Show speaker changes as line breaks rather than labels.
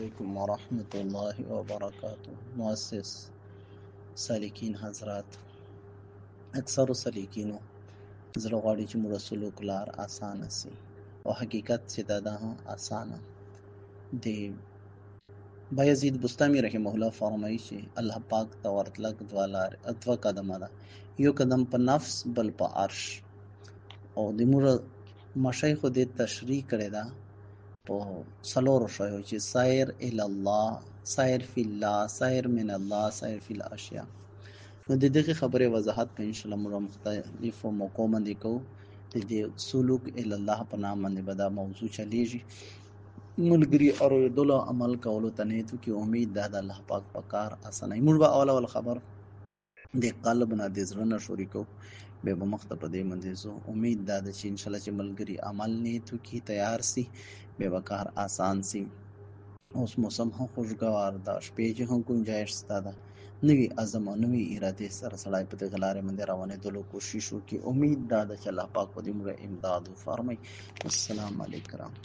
علیکم ورحمۃ اللہ وبرکاتہ۔ مؤسس سالکین حضرات، اکثر سلیکینو زړه غواړي چې موږ سلوک لار اسانه سي او حقیقت چې دا ده ہاں، اسانه د بایزید بستامی رحمه الله فرمایي چې الله پاک ته ورتلک دوه لار دوه قدمه ده یو قدم په نفس بل په عرش۔ او د موږ مشایخو دې تشریح کړې ده په څلورو شیو چې سایر ال الله سایر فی الله سایر من الله سایر فی الاشیاء۔ نو د دغه خبرې وضاحت په ان شاء الله موږ مختلفو موقعو باندې کوو د دې سلوک ال الله په نام باندې به دا موضوع چلیږي ملګری اورېدلو عمل کولو ته نیتو کې امید ده د الله پاک په کار اسانه موږ به اول اول خبر۔ د قلب نه د زړه نه شروع کوو به به مخ ته په دې باندې زو امید ده چې ان شاء الله چې ملګری عمل نیتو کې تیار سي به به کار آسان سي. اوس موسم هم خوشګوار ده، شپې چې هم گنجائش ستا ده. نوی عزم او نوی اراده سره سړی په دغه لارې باندې روانېدلو کوشش وکړي. امید دا ده چې الله پاک په دې موږ امداد وفرمایي السلام علیکم.